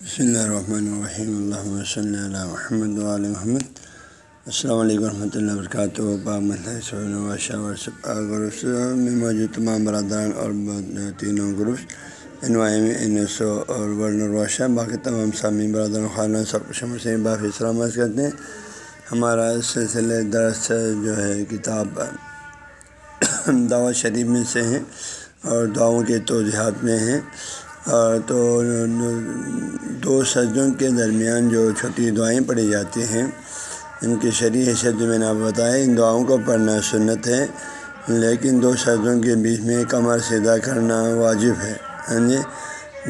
بسم اللہ الرحمن الرحیم اللہ صلی اللہ محمد علیہ محمد السلام علیکم ورحمۃ اللہ وبرکاتہ گروپس میں موجود تمام برادران اور تینوں گروپس این وائی میں این ایس او اور ورلڈ الروشہ باقی تمام سامی برادر خانہ سب کچھ سے باقی سلامت کرتے ہیں ہمارا سلسلے درس جو ہے کتاب دعوت شریف میں سے ہیں اور دعاؤں کے توجہات میں ہیں تو دو سجدوں کے درمیان جو چھوٹی دعائیں پڑھی جاتی ہیں، ان کی شرعی حیثیت جو میں نے آپ بتایا، ان دعاؤں کو پڑھنا سنت ہے، لیکن دو سجدوں کے بیچ میں کمر سیدھا کرنا واجب ہے۔ ہاں جی؟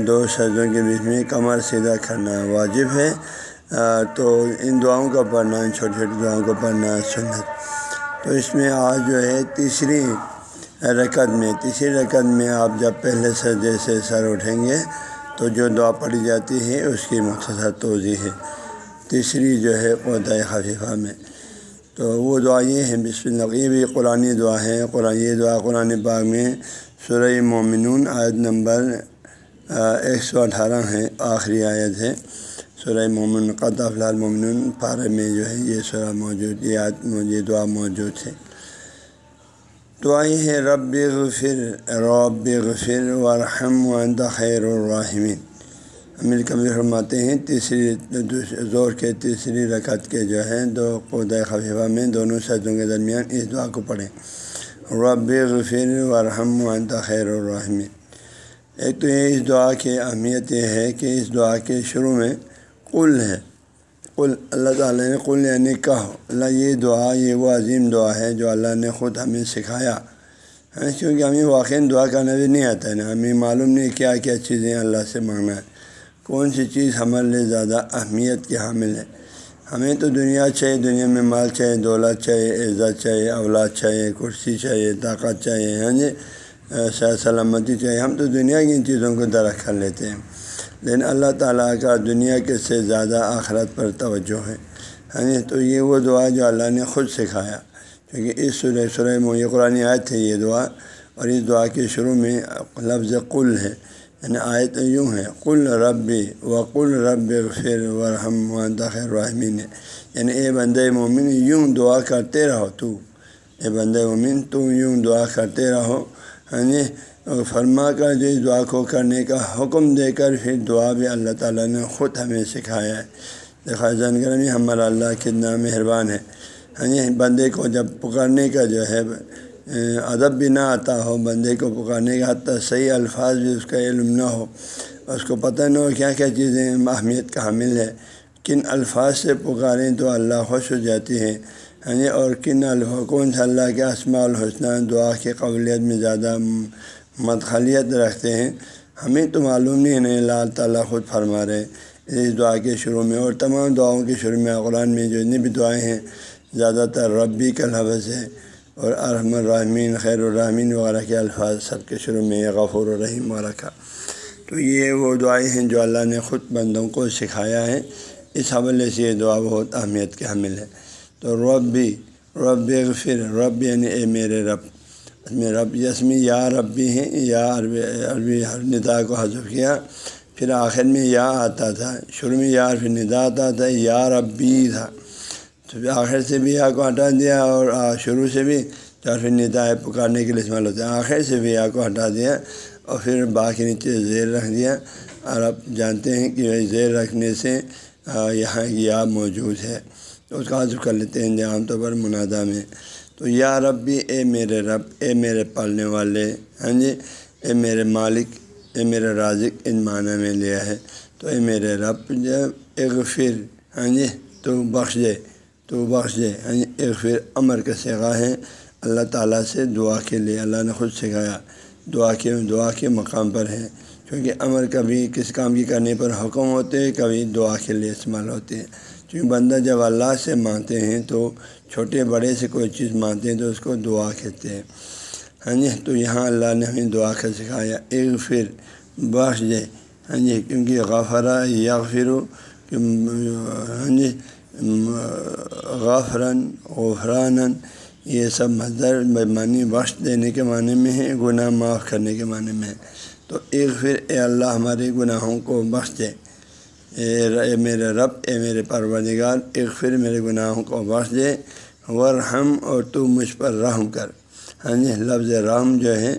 دو سجدوں کے بیچ میں کمر سیدھا کرنا واجب ہے۔ تو ان دعاؤں کو پڑھنا، ان چھوٹی چھوٹی دعاؤں کو پڑھنا سنت۔ تو اس میں آج جو ہے تیسری رکعت میں۔ تیسری رکعت میں آپ جب پہلے سجدے سے سر اٹھیں گے تو جو دعا پڑھی جاتی ہے اس کی مختصر توضیع ہے۔ تیسری جو ہے پودۂ خفیفہ میں۔ تو وہ دعا یہ ہے، بسم اللہ، یہ بھی قرآن دعا ہے۔ قرآن، یہ دعا قرآن پاک میں سورہ مومنون عائد نمبر ایک سو اٹھارہ ہے، آخری آیت ہے۔ سورہ مومن قطع فلال مومن پارے میں جو ہے یہ سورہ موجود، یہ دعا موجود ہے۔ دعائیں ہے رب غفر رب غفر ورحم و خیر الرحمین امیر کبیر فرماتے ہیں، تیسری زور کے تیسری رکعت کے جو ہے دو قود خفیفہ میں دونوں سجدوں کے درمیان اس دعا کو پڑھیں۔ رب غفر ورحم و خیر الرحمین ایک تو یہ اس دعا کی اہمیت یہ ہے کہ اس دعا کے شروع میں قل ہے۔ قل اللہ تعالیٰ نے قل یعنی کہو اللہ یہ دعا، یہ وہ عظیم دعا ہے جو اللہ نے خود ہمیں سکھایا۔ ہے کیونکہ ہمیں واقع دعا کرنا بھی نہیں آتا ہے نا، ہمیں معلوم نہیں کیا کیا چیزیں اللہ سے مانگنا ہے۔ کون سی چیز ہمارے لیے زیادہ اہمیت کے حامل ہے؟ ہمیں تو دنیا چاہیے، دنیا میں مال چاہیے، دولت چاہیے، عزت چاہیے، اولاد چاہیے، کرسی چاہیے، طاقت چاہیے ہاں جی سلامتی چاہیے۔ ہم تو دنیا کی ان چیزوں کو درخت کر لیتے ہیں۔ لیکن اللہ تعالیٰ کا دنیا کے سے زیادہ آخرت پر توجہ ہے۔ ہاں تو یہ وہ دعا جو اللہ نے خود سکھایا۔ کیونکہ اس سورہ سورہ یہ قرآن آیت تھے یہ دعا۔ اور اس دعا کے شروع میں لفظ قل ہے۔ یعنی آیت یوں ہے، قل ربی و قل رب فر ورحم و خیر رحمین یعنی اے بند مومن، یوں دعا کرتے رہو تو۔ اے بند مومن، تم یوں دعا کرتے رہو۔ ہاں فرما کر جو اس دعا کو کرنے کا حکم دے کر پھر دعا بھی اللہ تعالیٰ نے خود ہمیں سکھایا ہے۔ دیکھا جانکاری ہمارا اللہ کتنا مہربان ہے۔ ہاں جی بندے کو جب پکارنے کا جو ہے ادب بھی نہ آتا ہو، بندے کو پکارنے کا حتیٰ صحیح الفاظ بھی اس کا علم نہ ہو، اس کو پتہ نہ ہو کیا کیا چیزیں اہمیت کا حامل ہے۔ کن الفاظ سے پکاریں تو اللہ خوش ہو جاتی ہے ہاں جی اور کن الفاظ کون سا اللہ کے اسماع الحسنہ دعا کی قبولیت میں زیادہ مدخلیت رکھتے ہیں۔ ہمیں تو معلوم نہیں ہے اللہ تعالیٰ خود فرما رہے اس دعا کے شروع میں اور تمام دعاؤں کے شروع میں قرآن میں جو اتنی بھی دعائیں ہیں، زیادہ تر ربی کا لفظ ہے اور ارحم الرحمین خیر الرحمین وغیرہ کے الفاظ سب کے شروع میں غفور الرحیم وغیرہ کا تو یہ وہ دعائیں ہیں جو اللہ نے خود بندوں کو سکھایا ہے۔ اس حوالے سے یہ دعا بہت اہمیت کے حامل ہے۔ تو رب بھی رب غفر رب یعنی اے میرے رب۔ رب یسمی، یا رب بھی ہیں، یا عربی عربی ہر ندا کو حذف کیا۔ پھر آخر میں یا آتا تھا، شروع میں یا عربی ندا آتا تھا، یا ربی تھا۔ تو پھر آخر سے بھی یا کو ہٹا دیا اور شروع سے بھی تو عرفی ندا پکارنے کے لیے استعمال ہوتا ہے۔ آخر سے بھی یا کو ہٹا دیا اور پھر باقی نیچے زیر رکھ دیا۔ اور اب جانتے ہیں کہ زیر رکھنے سے یہاں یا موجود ہے۔ تو اس کا حضر کر لیتے ہیں عام طور پر منادا میں۔ تو یا رب بھی اے میرے رب، اے میرے پالنے والے ہاں جی اے میرے مالک، اے میرے رازق، ان معنی میں لیا ہے۔ تو اے میرے رب، جب ایک پھر ہاں جی تو بخش دے، تو بخش دے ہاں جی ایک پھر امر کا سگا ہے۔ اللہ تعالیٰ سے دعا کے لیے اللہ نے خود سکھایا۔ دعا کے دعا کے مقام پر ہے۔ کیونکہ امر کبھی کس کام کی کرنے پر حکم ہوتے ہیں کبھی دعا کے لیے استعمال ہوتے۔ ہیں کیونکہ بندہ جب اللہ سے مانتے ہیں تو چھوٹے بڑے سے کوئی چیز مانتے ہیں تو اس کو دعا کہتے ہیں۔ ہاں جی تو یہاں اللہ نے ہمیں دعا کا سکھایا ایک پھر بخش دے۔ ہاں جی کیونکہ غفرا یا پھر ہاں جی غفرن غفران یہ سب مظر معنی بخش دینے کے معنی میں ہے گناہ معاف کرنے کے معنی میں ہے تو ایک پھر اے اللہ ہمارے گناہوں کو بخش دے۔ اے میرے رب، اے میرے پروردگار ایک پھر میرے گناہوں کو بخش دے، ورحم اور تو مجھ پر رحم کر۔ ہاں جی لفظ رحم جو ہے،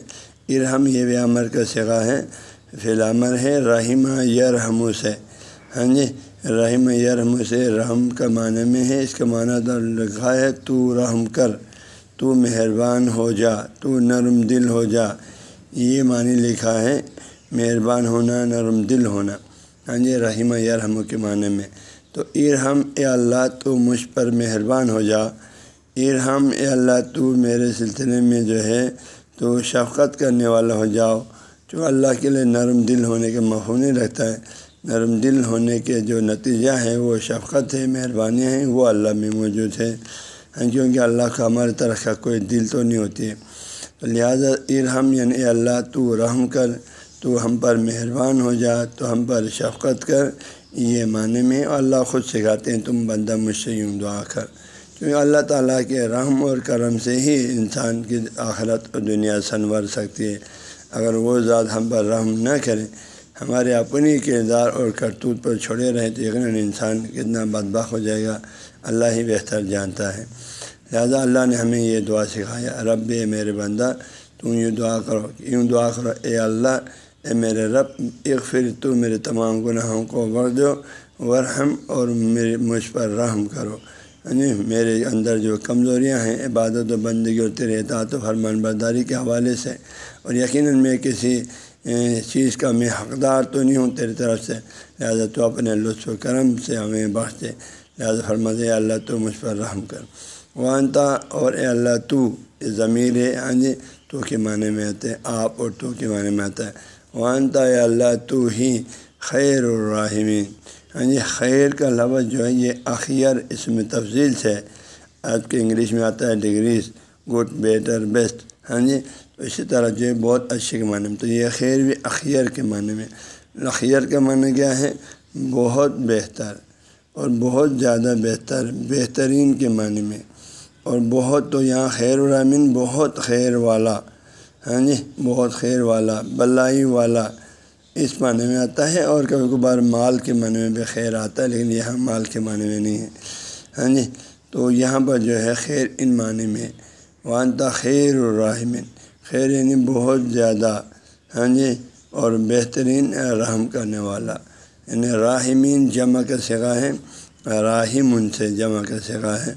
ارحم یہ بھی عمر کا سگا ہے، فی العمر ہے رحمہ یرحم سے۔ ہاں جی رحم یرحم سے، رحم کا معنی میں ہے، اس کا معنی تو لکھا ہے، تو رحم کر، تو مہربان ہو جا، تو نرم دل ہو جا۔ یہ معنی لکھا ہے، مہربان ہونا، نرم دل ہونا۔ یعنی ہاں جی رحمہ یرحم کے معنی میں۔ تو ارحم، اے اللہ، تو مجھ پر مہربان ہو جا۔ ارحم، اے اللہ، تو میرے سلسلے میں جو ہے، تو شفقت کرنے والا ہو جاؤ۔ جو اللہ کے لیے نرم دل ہونے کا مفہوم نہیں رکھتا ہے۔ نرم دل ہونے کے جو نتیجہ ہے، وہ شفقت ہے مہربانیاں ہیں وہ اللہ میں موجود ہے۔ ہاں، کیونکہ اللہ کا ہمارے طرح کا کوئی دل تو نہیں ہوتی ہے۔ تو لہٰذا ارحم یعنی اے اللہ، تو رحم کر۔ تو ہم پر مہربان ہو جا، تو ہم پر شفقت کر۔ یہ معنی میں اللہ خود سکھاتے ہیں، تم بندہ مجھ سے یوں دعا کر۔ کیونکہ اللہ تعالیٰ کے رحم اور کرم سے ہی انسان کی آخرت اور دنیا سنور سکتی ہے۔ اگر وہ ذات ہم پر رحم نہ کریں ہمارے اپنی کردار اور کرتوت پر چھوڑے رہیں تو یقیناً انسان کتنا بدبخ ہو جائے گا۔ اللہ ہی بہتر جانتا ہے۔ لہذا اللہ نے ہمیں یہ دعا سکھایا، رب میرے بندہ تم یوں دعا کرو، یوں دعا کرو، اے اللہ اے میرے رب ایک پھر تو میرے تمام گناہوں کو بڑھ دو ورحم اور میرے، مجھ پر رحم کرو۔ یعنی میرے اندر جو کمزوریاں ہیں، عبادت و بندگی اور تیرے اطاعت و فرمان برداری کے حوالے سے، اور یقیناً میں کسی چیز کا میں حقدار تو نہیں ہوں تیری طرف سے۔ لہٰذا تو اپنے لطف و کرم سے ہمیں بخش لہٰذا فرما دے اللہ تو مجھ پر رحم کر۔ وانتا اور اے اللہ تو ضمیر ہے ہاں جی تو کے معنی میں آتے، آپ اور تو کے معنی میں آتا ہے۔ وانتا اے اللہ تو ہی خیر الرحمین ہاں جی یعنی خیر کا لفظ جو ہے یہ اخیر اس میں تفضیل سے آج کے انگلش میں آتا ہے ڈگریز گڈ بیٹر بیسٹ ہاں جی تو اسی طرح جو ہے بہت اچھے کے معنی میں، تو یہ خیر بھی اخیر کے معنی میں۔ اخیر کا معنی کیا ہے؟ بہت بہتر اور بہت زیادہ بہتر، بہترین کے معنی میں۔ اور بہت تو یہاں خیر الرحمین بہت خیر والا۔ ہاں جی بہت خیر والا، بلائی والا اس معنی میں آتا ہے اور کبھی کبھار مال کے معنی میں بھی خیر آتا ہے، لیکن یہاں مال کے معنی میں نہیں ہے۔ ہاں جی تو یہاں پر جو ہے خیر ان معنی میں، وانتا خیر الرحمن، خیر یعنی بہت زیادہ ہاں جی اور بہترین رحم کرنے والا۔ یعنی راہمین جمع کا سگا ہے راہم ان سے جمع کا سگا ہے۔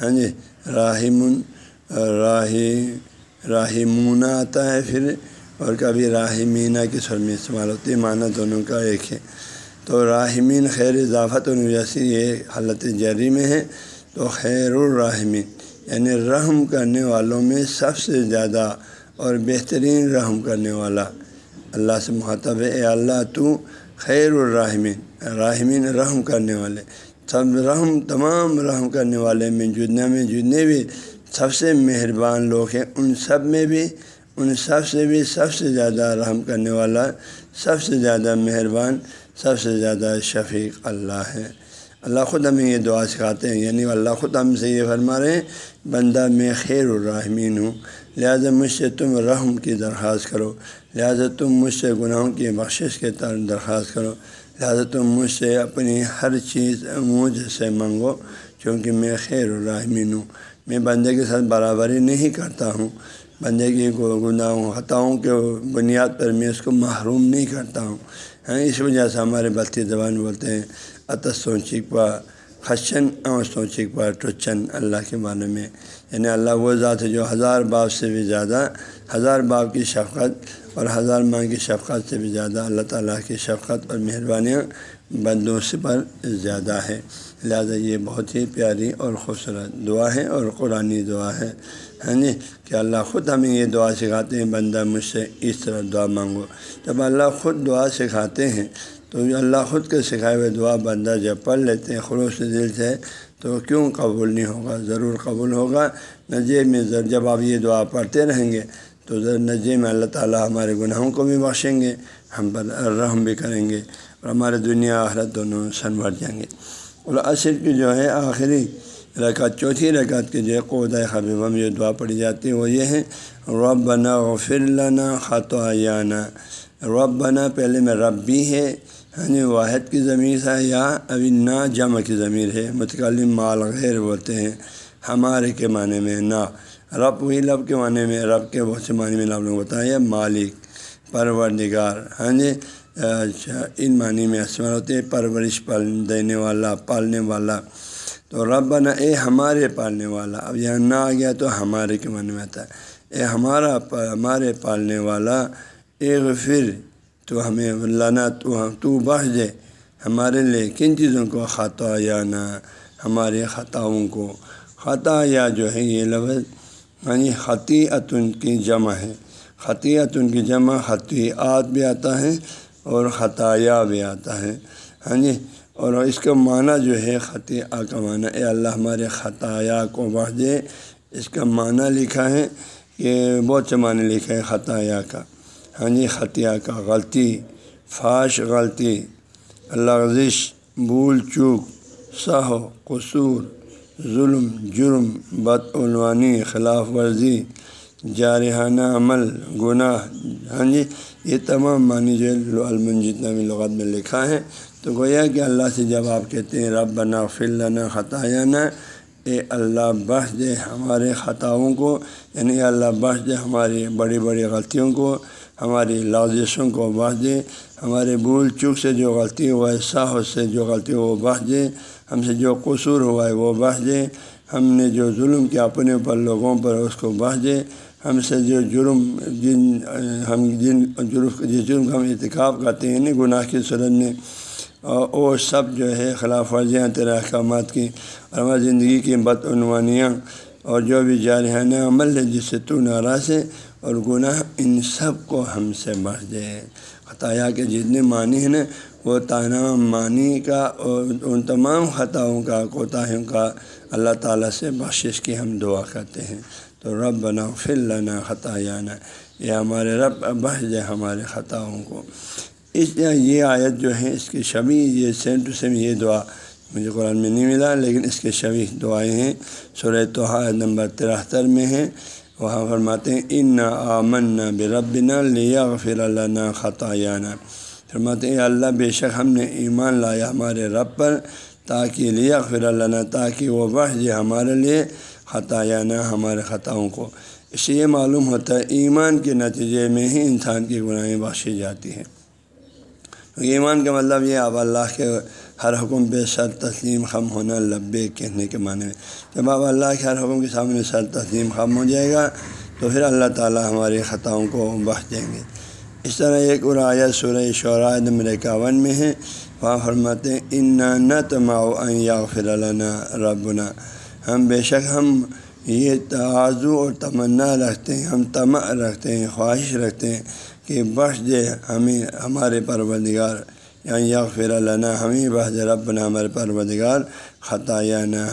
ہاں جی راہم راہی راہمونہ آتا ہے پھر، اور کبھی راہمینہ کی سر میں استعمال ہوتی ہے، معنی دونوں کا ایک ہے۔ تو راہمین خیر اضافت و جیسی یہ حالت جری میں ہے۔ تو خیر الرحمین یعنی رحم کرنے والوں میں سب سے زیادہ اور بہترین رحم کرنے والا۔ اللہ سے محتب ہے، اے اللہ تو خیر الرحمین راہمین رحم کرنے والے۔ سب رحم، تمام رحم کرنے والے میں، جتنے میں جتنے بھی سب سے مہربان لوگ ہیں ان سب میں بھی، ان سب سے بھی سب سے زیادہ رحم کرنے والا، سب سے زیادہ مہربان، سب سے زیادہ شفیق اللہ ہے اللہ خود ہمیں یہ دعا سکھاتے ہیں یعنی اللہ خود ہم سے یہ فرما رہے ہیں، بندہ میں خیر الرحمین ہوں، لہٰذا مجھ سے تم رحم کی درخواست کرو، لہٰذا تم مجھ سے گناہوں کی بخشش کے طرح درخواست کرو، لہٰذا تم مجھ سے اپنی ہر چیز مجھ سے منگو کیونکہ میں خیر الرحمین ہوں۔ میں بندے کے ساتھ برابری نہیں کرتا ہوں۔ بندے کی گناہوں، خطاؤں کے بنیاد پر میں اس کو محروم نہیں کرتا ہوں۔ ہاں اس وجہ سے ہمارے بلتی زبان بولتے ہیں اتسوں چکوا خشن اوسوں چکوا ٹچن اللہ کے بارے میں یعنی اللہ وہ ذات ہے جو ہزار باپ سے بھی زیادہ، ہزار باپ کی شفقت اور ہزار ماں کی شفقت سے بھی زیادہ۔ اللہ تعالیٰ کی شفقت اور مہربانیاں بندوں سے پر زیادہ ہے۔ لہٰذا یہ بہت ہی پیاری اور خوبصورت دعا ہے اور قرآن دعا ہے۔ ہاں جی کہ اللہ خود ہمیں یہ دعا سکھاتے ہیں، بندہ مجھ سے اس طرح دعا مانگو۔ جب اللہ خود دعا سکھاتے ہیں، تو اللہ خود کے سکھائے ہوئے دعا بندہ جب پڑھ لیتے ہیں، خلوص دل سے، تو کیوں قبول نہیں ہوگا؟ ضرور قبول ہوگا۔ نجے میں جب آپ یہ دعا پڑھتے رہیں گے، تو نجے میں اللہ تعالیٰ ہمارے گناہوں کو بھی بخشیں گے، ہم پر رحم بھی کریں گے۔ اور ہمارے دنیا آخرت دونوں سنور جائیں گے۔ اور عصر کی جو ہے، آخری رکعت، چوتھی رکعت کے جو قودۂ خبیب ہم جو دعا پڑھی جاتی ہے وہ یہ ہے رب بنا غفر لنا خط رب بنا پہلے میں رب بھی ہے ہاں جی واحد کی ضمیر ہے یا ابھی نا جمع کی ضمیر ہے۔ متکلم مال غیر بولتے ہیں، ہمارے کے معنی میں نا۔ رب وہی لب کے معنی میں، رب کے بہت سے معنی میں آپ لوگ بتایا، مالک، پروردگار ہاں جی؟ اچھا ان معنی میں استعمال ہوتے ہیں، پرورش پال دینے والا، پالنے والا۔ تو رب بنا اے ہمارے پالنے والا، اب یہاں نہ آ گیا تو ہمارے کے معنی میں آتا ہے۔ اے ہمارا ہمارے پالنے والا، اے پھر تو ہمیں لانا، تو تو بخش دے۔ ہمارے لیے کن چیزوں کو؟ خطا یا نہ ہمارے خطاؤں کو۔ خطا یا جو ہے، یہ لفظ یعنی خطی کی جمع ہے۔ خطیت ان کی جمع خطیات بھی آتا ہے۔ اور خطایا بھی آتا ہے۔ ہاں جی؟ اور اس کا معنی جو ہے خطیہ کا معنی، اے اللہ ہمارے خطایا کو بڑھ دے۔ اس کا معنی لکھا ہے کہ بہت سے معنی لکھا ہے خطایا کا۔ ہاں جی؟ خطیہ کا غلطی، فاش غلطی، لغزش، بھول چوک سہو قصور، ظلم، جرم بدعنوانی خلاف ورزی۔ جارحانہ عمل، گناہ ہاں جی یہ تمام معنی جو ہے علم جتنا بھی لغت میں لکھا ہے۔ تو گویا کہ اللہ سے جب آپ کہتے ہیں رب بنا فلنا خطایا اے اللہ بخش دے ہمارے خطاؤں کو یعنی اللہ بخش دے ہماری بڑی بڑی غلطیوں کو، ہماری لازشوں کو بخش دے، ہمارے بھول چوک سے جو غلطی ہوا ہے، ساہو سے جو غلطی ہو وہ بخش دے، ہم سے جو قصور ہوا ہے، وہ بخش دے۔ ہم نے جو ظلم کیا اپنے اوپر لوگوں پر اس کو بخش دے ہم سے جو جرم جن، ہم جن جرم، جس جرم کا ہم ارتکاب کرتے ہیں یعنی گناہ کی صورت میں اور وہ سب جو ہے خلاف ورزیاں تیرے احکامات کی، اور ہماری زندگی کی بدعنوانیاں اور جو بھی جارحانہ عمل ہے، جس سے تو ناراض ہے، اور گناہ ان سب کو ہم سے بڑھ دے خطایا کے جتنے معنی ہیں نا وہ تمام معنی کا اور ان تمام خطاؤں کا، کوتاہیوں کا اللہ تعالیٰ سے بخشش کی ہم دعا کرتے ہیں۔ تو رب بنا فلنا خطایانہ یہ ہمارے رب بحث دے ہمارے خطاؤں کو۔ اس یہ آیت جو ہے، اس کی شبی یہ سیم ٹو سیم یہ دعا مجھے قرآن میں نہیں ملا، لیکن اس کے شبی دعائیں ہیں۔ سورہ توحا نمبر ترہتر میں ہیں وہاں فرماتے ہیں ان نہ آمن نہ بے رب نہ لیا فر اللہ خطایانہ فرماتے ہیں اللہ، بے شک ہم نے ایمان لایا ہمارے رب پر تاکہ لیا فر اللہ تاکہ وہ بحث دے ہمارے لیے خطایا نہ ہمارے خطاؤں کو۔ اس سے یہ معلوم ہوتا ہے، ایمان کے نتیجے میں ہی انسان کی گناہیں بخشی جاتی ہیں۔ ایمان کا مطلب یہ اب اللہ کے ہر حکم پہ سر تسلیم خم ہونا لبے کہنے کے معنی میں۔ جب اب اللہ کے ہر حکم کے سامنے سر تسلیم خم ہو جائے گا، تو پھر اللہ تعالیٰ ہماری خطاؤں کو بخش دیں گے۔ اس طرح ایک اور آیت سورہ شعراء نمبر اکاون میں ہے۔ وہاں فرماتے ان نہ تماؤ یا پھر ربنا ہم بے شک ہم یہ توازو اور تمنا رکھتے ہیں، ہم تمع رکھتے ہیں، خواہش رکھتے ہیں کہ بخش دے ہمیں، ہمارے پروردگار۔ یعنی یا پھر اللہ ہمیں بحث رب نہ ہمارے پروردگار۔ خطا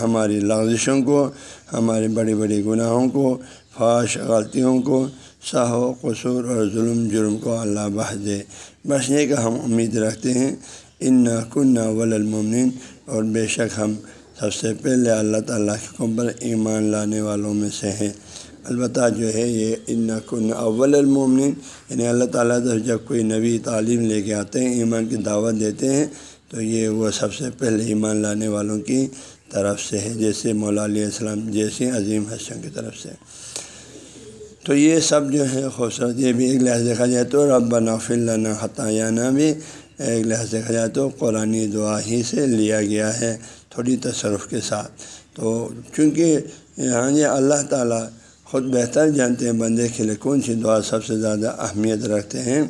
ہماری لغزشوں کو، ہمارے بڑی بڑی گناہوں کو فاش غلطیوں کو و قصور اور ظلم جرم کو اللہ بحث دے۔ بخشنے کا ہم امید رکھتے ہیں۔ ان نہ کن نہ ولمن اور بے شک ہم سب سے پہلے اللہ تعالیٰ کے حکم پر ایمان لانے والوں میں سے ہیں۔ البتہ جو ہے یہ ان کن اول المومن یعنی اللہ تعالیٰ جب کوئی نبی تعلیم لے کے آتے ہیں، ایمان کی دعوت دیتے ہیں، تو یہ وہ سب سے پہلے ایمان لانے والوں کی طرف سے ہے، جیسے مولا علیہ السلام، جیسے عظیم حسن کی طرف سے۔ تو یہ سب جو ہے خوبصورت یہ بھی ایک لحاظ دیکھا جائے تو رب ناف اللہ خطایانہ بھی ایک لحاظ دیکھا جائے تو قرآن دعا ہی سے لیا گیا ہے تھوڑی تصرف کے ساتھ۔ تو چونکہ یہاں یہ اللہ تعالیٰ خود بہتر جانتے ہیں بندے کے لیے کون سی دعا سب سے زیادہ اہمیت رکھتے ہیں،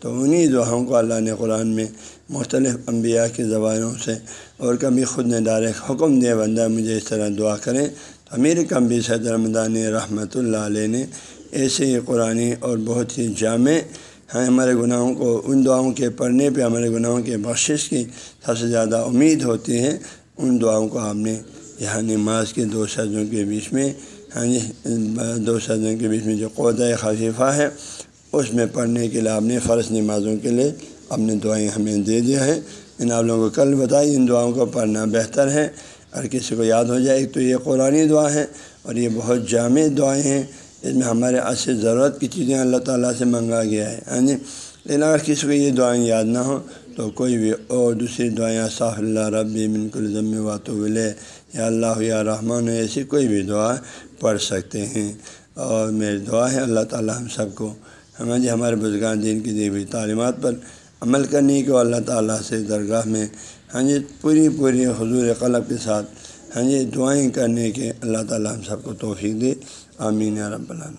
تو انہی دعاؤں کو اللہ نے قرآن میں مختلف انبیاء کی زبانوں سے اور کبھی خود نے دار حکم دے بندہ مجھے اس طرح دعا کریں۔ تو امیر کمبی صدر رمضان رحمۃ اللہ علیہ نے ایسے ہی قرآن اور بہت ہی جامع ہیں۔ ہمارے گناہوں کو، ان دعاؤں کے پڑھنے پہ ہمارے گناہوں کے بخشش کی سب سے زیادہ امید ہوتی ہے۔ ان دعاؤں کو آپ نے یہاں نماز کے دو سجوں کے بیچ میں ہاں جی دو سجوں کے بیچ میں جو قودۂ خفیفہ ہے، اس میں پڑھنے کے لیے آپ نے فرض نمازوں کے لیے اپنے دعائیں ہمیں دے دیا ہے ان آپ لوگوں کو کل بتائی، ان دعاؤں کو پڑھنا بہتر ہے۔ اگر کسی کو یاد ہو جائے، ایک تو یہ قرآن دعا ہے اور یہ بہت جامع دعائیں ہیں۔ اس میں ہمارے اصل ضرورت کی چیزیں اللہ تعالیٰ سے منگا گیا ہے۔ ہاں جی لیکن اگر کسی کو یہ دعائیں یاد نہ ہوں تو کوئی بھی اور دوسری دعائیں صاف اللہ ربی منک الضم واتو ولے یا اللہ، یا رحمٰن ایسی کوئی بھی دعا پڑھ سکتے ہیں۔ اور میری دعا ہے اللہ تعالیٰ ہم سب کو ہمیں جی ہمارے بزرگان دین کی دی ہوئی تعلیمات پر عمل کرنے کو اللہ تعالیٰ سے درگاہ میں ہاں جی پوری پوری حضور قلب کے ساتھ ہاں جی دعائیں کرنے کے اللہ تعالیٰ ہم سب کو توفیق دے۔ امین رب العالمین۔